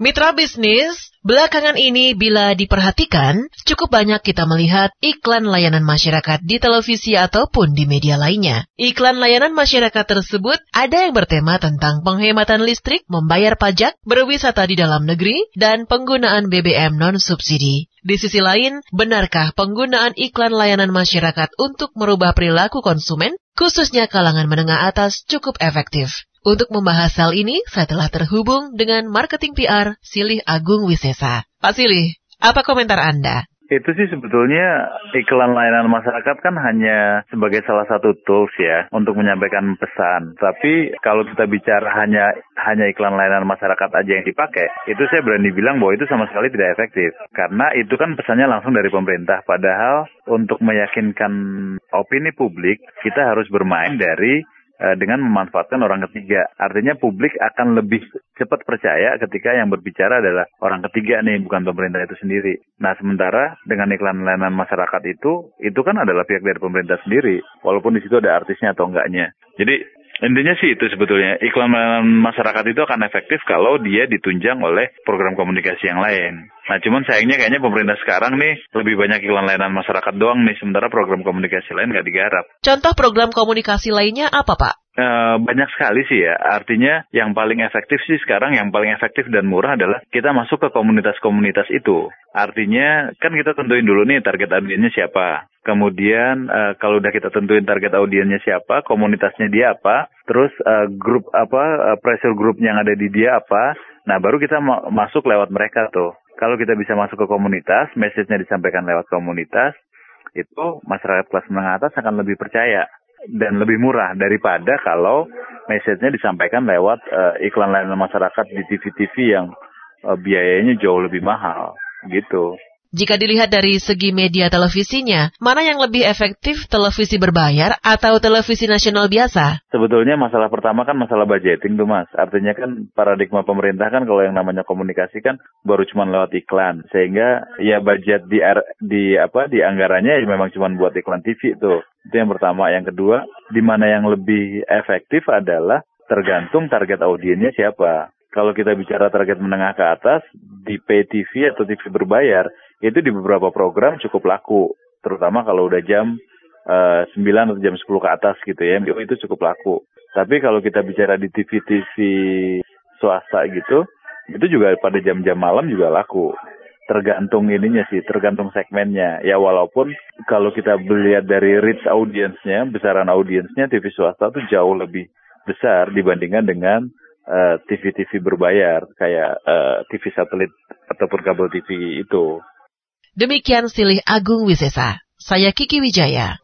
Mitra bisnis, belakangan ini bila diperhatikan, cukup banyak kita melihat iklan layanan masyarakat di televisi ataupun di media lainnya. Iklan layanan masyarakat tersebut ada yang bertema tentang penghematan listrik, membayar pajak, berwisata di dalam negeri, dan penggunaan BBM non-subsidi. Di sisi lain, benarkah penggunaan iklan layanan masyarakat untuk merubah perilaku konsumen, khususnya kalangan menengah atas, cukup efektif? Untuk membahas hal ini, saya telah terhubung dengan marketing PR Silih Agung Wisesa. Pak Silih, apa komentar Anda? Itu sih sebetulnya iklan layanan masyarakat kan hanya sebagai salah satu tools ya untuk menyampaikan pesan. Tapi kalau kita bicara hanya hanya iklan layanan masyarakat aja yang dipakai, itu saya berani bilang bahwa itu sama sekali tidak efektif. Karena itu kan pesannya langsung dari pemerintah. Padahal untuk meyakinkan opini publik, kita harus bermain dari dengan memanfaatkan orang ketiga. Artinya publik akan lebih cepat percaya ketika yang berbicara adalah orang ketiga nih, bukan pemerintah itu sendiri. Nah, sementara dengan iklan layanan masyarakat itu, itu kan adalah pihak dari pemerintah sendiri, walaupun di situ ada artisnya atau enggaknya. Jadi Intinya sih itu sebetulnya iklan masyarakat itu akan efektif kalau dia ditunjang oleh program komunikasi yang lain. Nah cuman sayangnya kayaknya pemerintah sekarang nih lebih banyak iklan layanan masyarakat doang nih sementara program komunikasi lain nggak digarap. Contoh program komunikasi lainnya apa Pak? E, banyak sekali sih ya. Artinya yang paling efektif sih sekarang yang paling efektif dan murah adalah kita masuk ke komunitas-komunitas itu. Artinya kan kita tentuin dulu nih target audiensnya siapa. Kemudian uh, kalau udah kita tentuin target audiensnya siapa, komunitasnya dia apa, terus uh, grup apa uh, pressure group yang ada di dia apa. Nah, baru kita ma masuk lewat mereka tuh. Kalau kita bisa masuk ke komunitas, message-nya disampaikan lewat komunitas, itu masyarakat kelas menengah atas akan lebih percaya dan lebih murah daripada kalau message-nya disampaikan lewat uh, iklan layanan masyarakat di TV-TV yang uh, biayanya jauh lebih mahal gitu. Jika dilihat dari segi media televisinya, mana yang lebih efektif televisi berbayar atau televisi nasional biasa? Sebetulnya masalah pertama kan masalah budgeting tuh mas. Artinya kan paradigma pemerintah kan kalau yang namanya komunikasi kan baru cuma lewat iklan. Sehingga ya budget di, di apa di anggarannya ya memang cuma buat iklan TV tuh. Itu yang pertama. Yang kedua, di mana yang lebih efektif adalah tergantung target audiennya siapa kalau kita bicara target menengah ke atas di pay TV atau TV berbayar itu di beberapa program cukup laku. Terutama kalau udah jam uh, eh, 9 atau jam 10 ke atas gitu ya itu cukup laku. Tapi kalau kita bicara di TV-TV swasta gitu itu juga pada jam-jam malam juga laku. Tergantung ininya sih, tergantung segmennya. Ya walaupun kalau kita melihat dari reach audiensnya, besaran audiensnya TV swasta tuh jauh lebih besar dibandingkan dengan TV-TV uh, berbayar kayak uh, TV satelit ataupun kabel TV itu. Demikian silih Agung Wisesa. Saya Kiki Wijaya.